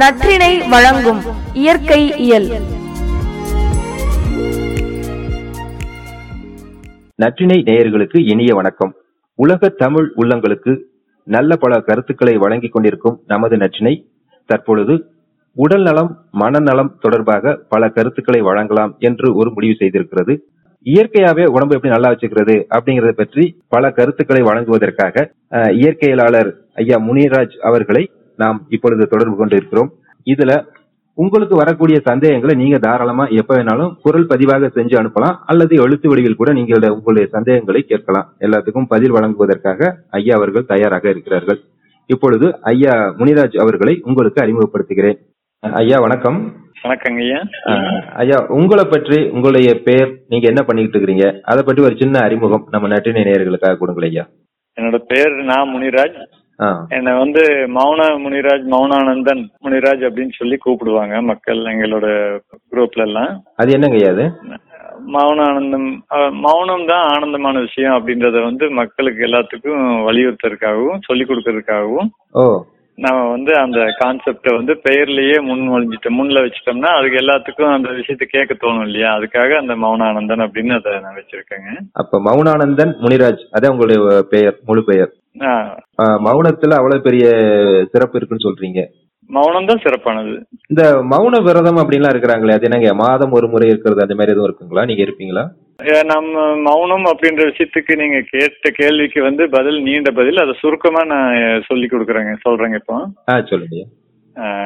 நற்றினை வழங்கும் இயற்கை இயல். நற்றினை நேயர்களுக்கு இனிய வணக்கம். உலக தமிழ் உள்ளங்களுக்கு நல்ல பல கருத்துக்களை வழங்கிக் கொண்டிருக்கும் நமது நற்றினை. தற்பொழுது உடல் நலம் மனநலம் தொடர்பாக பல கருத்துக்களை வழங்கலாம் என்று ஒரு முடிவு செய்திருக்கிறது. இயற்கையாவே உடம்பு எப்படி நல்லா வச்சுக்கிறது அப்படிங்கறத பற்றி பல கருத்துக்களை வழங்குவதற்காக இயற்கையாளர் ஐயா முனிராஜ் அவர்களை நாம் இப்பொழுது தொடர்பு கொண்டு இருக்கிறோம் இதுல உங்களுக்கு வரக்கூடிய சந்தேகங்களை நீங்க தாராளமா எப்ப வேணாலும் குரல் பதிவாக செஞ்சு அனுப்பலாம். அல்லது எழுத்து வடிவில் கூட நீங்க உங்களுடைய சந்தேகங்களை கேட்கலாம். எல்லாத்துக்கும் பதில் வழங்குவதற்காக ஐயா அவர்கள் தயாராக இருக்கிறார்கள். இப்பொழுது ஐயா முனிராஜ் அவர்களை உங்களுக்கு அறிமுகப்படுத்துகிறேன். ஐயா வணக்கம். வணக்கங்க ஐயா. ஐயா உங்களை பற்றி உங்களுடைய பெயர் நீங்க என்ன பண்ணிக்கிட்டு இருக்கிறீங்க? அதை பற்றி ஒரு சின்ன அறிமுகம் நம்ம நற்றினை நேயர்களுக்காக கொடுங்களேன் ஐயா. என்னோட பேர் நான் முனிராஜ். என்னை வந்து மௌன முனிராஜ் மௌனானந்தன் முனிராஜ் அப்படின்னு சொல்லி கூப்பிடுவாங்க மக்கள் எங்களோட குரூப்ல எல்லாம் அது என்னங்க அது? மௌனானந்தம் அஹ், மௌனம் தான் ஆனந்தமான விஷயம் அப்படின்றத வந்து மக்களுக்கு எல்லாத்துக்கும் வலியுறுத்துறதுக்காகவும் சொல்லி கொடுக்கறதுக்காகவும். நம்ம வந்து அந்த கான்செப்டை வந்து பெயர்லயே முன் ஒழிஞ்சிட்டோம் முன்ல வச்சிட்டோம்னா அதுக்கு எல்லாத்துக்கும் அந்த விஷயத்தை கேட்க தோணும் இல்லையா? அதுக்காக அந்த மௌனானந்தன் அப்படின்னு அதை நான் வச்சிருக்கேங்க. அப்ப மௌனானந்தன் முனிராஜ் அதான் உங்களுடைய பெயர் முழு பெயர். மௌனத்துல அவ்வளவு பெரிய சிறப்பு இருக்குன்னு சொல்றீங்க. மௌனம் தான் சிறப்பானது. இந்த மௌன விரதம் அப்படின்லாம் இருக்கிறாங்களே அது என்னங்க? மாதம் ஒரு முறை இருக்கிறது அந்த மாதிரி எதுவும் இருக்குங்களா? நீங்க இருப்பீங்களா? நம்ம மௌனம் அப்படின்ற விஷயத்துக்கு நீங்க கேட்ட கேள்விக்கு வந்து பதில் நீண்ட பதில் அதை சுருக்கமா நான் சொல்லி கொடுக்குறேங்க சொல்றேங்க இப்போ. சொல்லுங்க.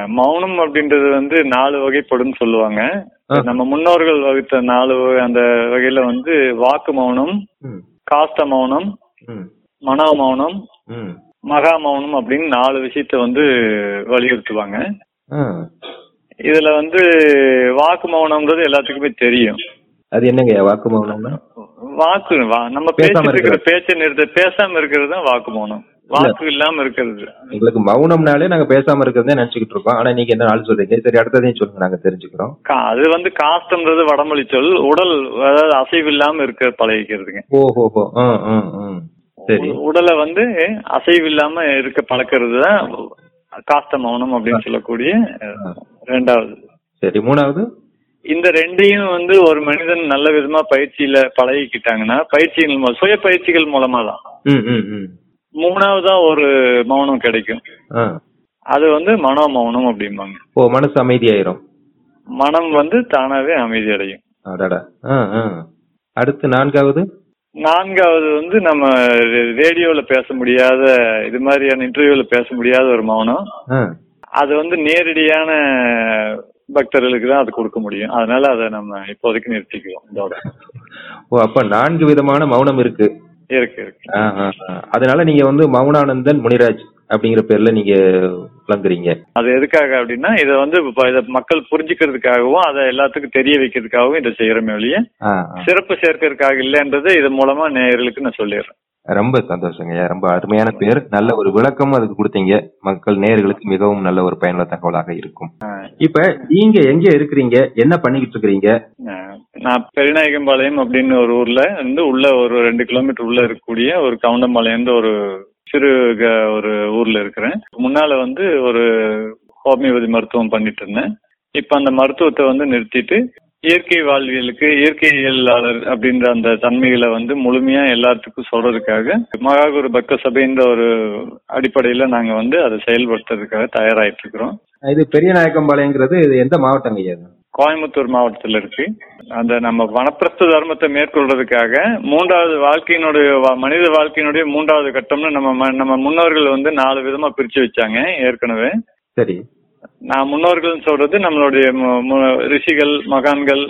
மௌனம் அப்படின்றது வந்து நாலு வகைப்படும் சொல்லுவாங்க. நம்ம முன்னோர்கள் வகுத்த நாலு வகை- அந்த வகையில வந்து வாக்கு மௌனம் காஸ்த மௌனம் மனோ மௌனம் மகா மௌனம் அப்படின்னு நாலு விஷயத்த வந்து வலியுறுத்துவாங்க. இதுல வந்து வாக்கு மௌனம்ன்றது எல்லாத்துக்குமே தெரியும். அது என்னங்க வாக்கு மௌனம்னா வாக்கு வா- நம்ம பேசாம பேசிட்டு இருக்கிற. பேச்சை நிறுத்த பேசாம இருக்கிறது தான் வாக்கு மௌனம். வாக்கு இல்லாம இருக்கிறது. எங்களுக்கு மௌனம்னாலே நாங்க பேசாம இருக்கிறதே நினைச்சுக்கிட்டு இருக்கோம். ஆனா நீங்க என்ன நாள் சொல்றீங்க? சரி அடுத்ததையும் சொல்லுங்க நாங்க தெரிஞ்சுக்கிறோம். அது வந்து காஸ்டம்ன்றது வடமொழி சொல் உடல் அதாவது அசைவு இல்லாம இருக்க பழகிக்கிறதுங்க. ஆ சரி. உடலை வந்து அசைவு இல்லாம இருக்க பழக்கிறது தான் காஸ்த மௌனம் அப்படின்னு சொல்லக்கூடிய ரெண்டாவது. சரி மூணாவது? இந்த ரெண்டையும் வந்து ஒரு மனிதன் நல்ல விதமா பயிற்சியில பழகிக்கிட்டாங்கன்னா பயிற்சிகள் மூலம் சுய பயிற்சிகள் மூலமா தான் மூணாவதா ஒரு மௌனம் கிடைக்கும். அது வந்து மனோ மௌனம் அப்படிம்பாங்க. ஓ மனசு அமைதியாயிரும். மனம் வந்து தானாவே அமைதி அடையும் அடுத்து நான்காவது? நான்காவது வந்து நம்ம ரேடியோல பேச முடியாத இது மாதிரியான இன்டர்வியூல பேச முடியாத ஒரு மௌனம். அது வந்து நேரடியான பக்தர்களுக்கு தான் அது கொடுக்க முடியும். அதனால அதை நம்ம இப்போதைக்கு நிறுத்திக்குவோம் இதோட ஓ அப்ப நான்கு விதமான மௌனம் இருக்கு. இருக்கு இருக்கு. அதனால நீங்க வந்து மௌனானந்தன் முனிராஜ் அப்படிங்கிற பேர்ல நீங்க விளங்குறீங்க. அது எதுக்காக அப்படின்னா இதை வந்து இதை மக்கள் புரிஞ்சுக்கிறதுக்காகவும் அதை எல்லாத்துக்கும் தெரிய வைக்கிறதுக்காகவும் இதை செய்யறமே ஒழிய. சிறப்பு சேர்க்கறதுக்காக இல்லைன்றது இது மூலமா நேயர்களுக்கு நான் சொல்லிடுறேன். ரொம்ப சந்தோஷங்க ரொம்ப அருமையான பேர். நல்ல ஒரு விளக்கமும் அதுக்கு கொடுத்தீங்க. மக்கள் நேயர்களுக்கு மிகவும் நல்ல ஒரு பயனுள்ள தகவலாக இருக்கும். இப்ப நீங்க எங்க இருக்கிறீங்க? என்ன பண்ணிக்கிட்டு இருக்கிறீங்க? நான் பெருநாயகம்பாளையம் அப்படின்னு ஒரு ஊர்ல வந்து உள்ள ஒரு ரெண்டு கிலோமீட்டர் உள்ள இருக்கக்கூடிய ஒரு கவுண்டம்பாளையம்ன்ற ஒரு சிறு ஒரு ஊர்ல இருக்கிறேன். முன்னால வந்து ஒரு ஹோமியோபதி மருத்துவம் பண்ணிட்டு இருந்தேன். இப்ப அந்த மருத்துவத்தை வந்து நிறுத்திட்டு இயற்கை வாழ்வியலுக்கு இயற்கையியலாளர் அப்படின்ற அந்த தன்மைகளை வந்து முழுமையா எல்லாத்துக்கும் சொல்றதுக்காக மகாகுரு பக்த சபைன்ற ஒரு அடிப்படையில நாங்க வந்து அதை செயல்படுத்துறதுக்காக தயாராயிட்டு இருக்கிறோம். இது பெரிய நாயக்கம்பாளையங்கிறது இது எந்த மாவட்டங்க ஐயா? கோயம்புத்தூர் மாவட்டத்தில் இருக்கு. அந்த நம்ம வனப்பிரஸ்த தர்மத்தை மேற்கொள்றதுக்காக மூன்றாவது வாழ்க்கையினுடைய மனித வாழ்க்கையினுடைய மூன்றாவது கட்டம்னு நம்ம நம்ம முன்னோர்கள் வந்து நாலு விதமா பிரிச்சு வச்சாங்க ஏற்கனவே. சரி. நான் முன்னோர்கள் சொல்றது நம்மளுடைய ரிஷிகள் மகான்கள்.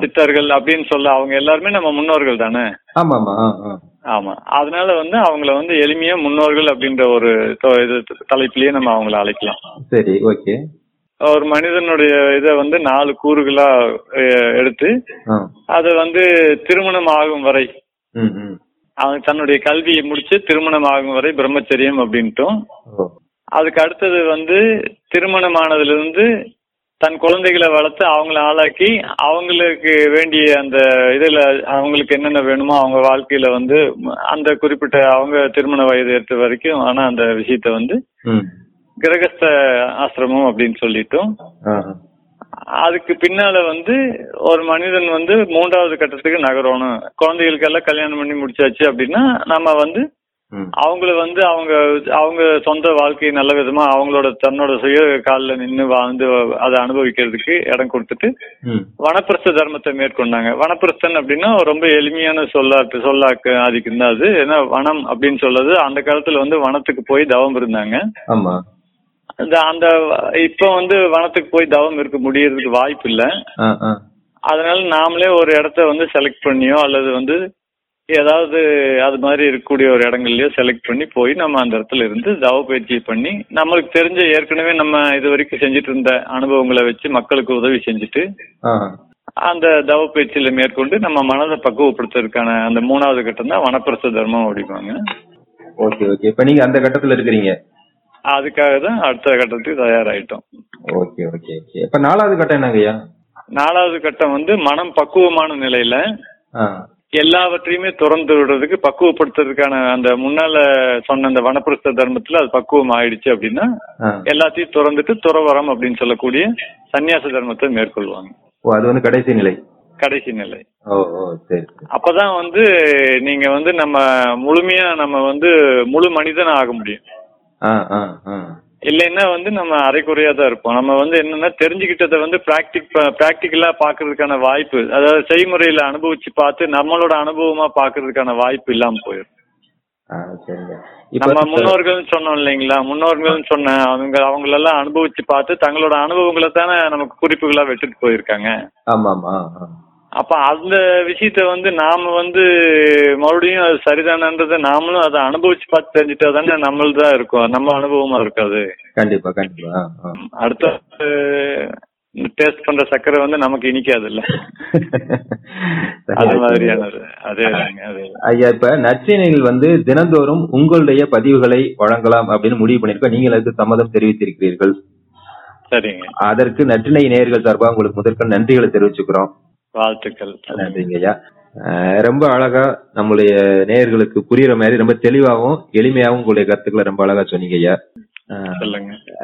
சித்தர்கள் அப்படின்னு சொல்ல அவங்க எல்லாருமே நம்ம முன்னோர்கள் தானே? ஆமா. அதனால வந்து அவங்கள வந்து எளிமையா முன்னோர்கள் அப்படின்ற ஒரு தலைப்பிலேயே நம்ம அவங்கள அழைக்கலாம். சரி ஓகே. ஒரு மனிதனுடைய இதை வந்து நாலு கூறுகளா எடுத்து. அது வந்து திருமணம் ஆகும் வரை அவன் தன்னுடைய கல்வியை முடிச்சு திருமணம் ஆகும் வரை பிரம்மச்சரியம் அப்படின்ட்டும். அதுக்கு அடுத்தது வந்து திருமணமானதிலிருந்து தன் குழந்தைகளை வளர்த்து அவங்கள ஆளாக்கி அவங்களுக்கு வேண்டிய அந்த இதுல அவங்களுக்கு என்னென்ன வேணுமோ அவங்க வாழ்க்கையில வந்து அந்த குறிப்பிட்ட அவங்க திருமண வயது எட்டு வரைக்கும் ஆனா அந்த விஷயத்த வந்து கிரகஸ்த ஆசிரமம் அப்படின்னு சொல்லிட்டும். அதுக்கு பின்னால வந்து ஒரு மனிதன் வந்து மூன்றாவது கட்டத்துக்கு நகரணும் குழந்தைகளுக்கெல்லாம் கல்யாணம் பண்ணி முடிச்சாச்சு அப்படின்னா நம்ம வந்து. அவங்கள வந்து அவங்க அவங்க சொந்த வாழ்க்கை நல்ல விதமா அவங்களோட தன்னோட சுய காலில் நின்று வாழ்ந்து அதை அனுபவிக்கிறதுக்கு இடம் கொடுத்துட்டு. வனப்பிரஸ்த தர்மத்தை மேற்கொண்டாங்க. வனப்பிரஸ்தன் அப்படின்னா ரொம்ப எளிமையான சொல்லாட்டு சொல்லாக்கு ஆதிக்கம் தான் அது. ஏன்னா வனம் அப்படின்னு சொல்றது அந்த காலத்துல வந்து வனத்துக்கு போய் தவம் இருந்தாங்க. ஆமா. அந்த இப்போ வந்து வனத்துக்கு போய் தவம் இருக்க முடியறதுக்கு வாய்ப்பு இல்லை. அதனால நாமளே ஒரு இடத்த வந்து செலக்ட் பண்ணியோ அல்லது வந்து ஏதாவது அது மாதிரி இருக்கக்கூடிய ஒரு இடங்கள்லயோ செலக்ட் பண்ணி போய் நம்ம அந்த இடத்துல இருந்து தவ பயிற்சி பண்ணி நம்மளுக்கு தெரிஞ்ச ஏற்கனவே நம்ம இது வரைக்கும் செஞ்சுட்டு இருந்த அனுபவங்களை வச்சு மக்களுக்கு உதவி செஞ்சுட்டு. அந்த தவ பயிற்சியில மேற்கொண்டு நம்ம மனதை பக்குவப்படுத்துறதுக்கான அந்த மூணாவது கட்டம் தான் வனப்பிரச தர்மம் அப்படிம்பாங்க. Okay okay. இப்ப நீங்க அந்த கட்டத்துல இருக்கிறீங்க? அதுக்காக தான் அடுத்த கட்டத்துக்கு தயாராயிட்டோம். Okay okay okay. இப்ப நாலாவது கட்டம் என்னங்கய்யா? நாலாவது கட்டம் வந்து மனம் பக்குவமான நிலையில. எல்லாவற்றையுமே திறந்து விடுறதுக்கு பக்குவப்படுத்துறதுக்கான அந்த முன்னால சொன்ன அந்த வனப்பிரஸ்த தர்மத்துல அது பக்குவம் ஆயிடுச்சு அப்படின்னா. எல்லாத்தையும் திறந்துட்டு துறவரம் அப்படின்னு சொல்லக்கூடிய சந்நியாச தர்மத்தை மேற்கொள்வாங்க. அது வந்து கடைசி நிலை. கடைசி நிலை. அப்பதான் வந்து நீங்க வந்து நம்ம முழுமையா நம்ம வந்து முழு மனிதன் ஆக முடியும். இல்லைன்னா வந்து நம்ம அரைக்குறையா தான் இருப்போம். நம்ம வந்து என்னன்னா தெரிஞ்சுக்கிட்டதை வந்து பிராக்டிக் பிராக்டிக்கலா பாக்குறதுக்கான வாய்ப்பு அதாவது செய்முறையில அனுபவிச்சு பார்த்து நம்மளோட அனுபவமா பாக்குறதுக்கான வாய்ப்பு இல்லாம போயிடும் நம்ம முன்னோர்கள் சொன்னோம் இல்லைங்களா? முன்னோர்கள் சொன்ன அவங்க அவங்களெல்லாம் அனுபவிச்சு பார்த்து தங்களோட அனுபவங்களை தானே நமக்கு குறிப்புகளா விட்டுட்டு போயிருக்காங்க. ஆமா ஆமா. அப்ப அந்த விஷயத்த வந்து நாம வந்து மறுபடியும் அது சரிதானன்றதை நாமளும் அதை அனுபவிச்சு பார்த்து தெரிஞ்சுட்டா தானே நம்மள்தான் இருக்கும். நம்ம அனுபவமா இருக்காது. கண்டிப்பா கண்டிப்பா. அடுத்த டேஸ்ட் பண்ற சக்கரை வந்து நமக்கு இனிக்காது இல்ல அது மாதிரியானது அதே ஐயா இப்ப நற்செய்திகள் வந்து தினந்தோறும் உங்களுடைய பதிவுகளை வழங்கலாம் அப்படின்னு முடிவு பண்ணிருக்கோம் நீங்கள் அதுக்கு சம்மதம் தெரிவித்திருக்கிறீர்கள். சரிங்க. அதற்கு நற்றினை நேயர்கள் சார்பா உங்களுக்கு முதற்க நன்றிகளை தெரிவிச்சுக்கிறோம். வாழ்த்துக்கள். நன்றிங்க ஐயா அஹ் ரொம்ப அழகா நம்மளுடைய நேயர்களுக்கு புரியுற மாதிரி ரொம்ப தெளிவாகவும் எளிமையாகவும் உங்களுடைய கருத்துக்களை ரொம்ப அழகா சொன்னீங்க ஐயா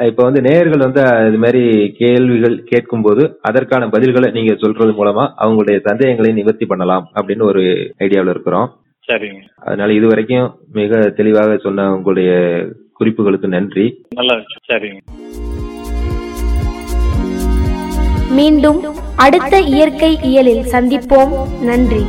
இப்ப வந்து நேயர்கள் வந்து இது மாதிரி கேள்விகள் கேட்கும் போது அதற்கான பதில்களை நீங்க சொல்றது மூலமா அவங்களுடைய சந்தேகங்களை நிவர்த்தி பண்ணலாம் அப்படின்னு ஒரு ஐடியாவில் இருக்கிறோம். சரிங்க. அதனால இது வரைக்கும் மிக தெளிவாக சொன்ன உங்களுடைய குறிப்புகளுக்கு நன்றி. நல்லா. சரிங்க. மீண்டும் அடுத்த இயற்கை இயலில் சந்திப்போம். நன்றி.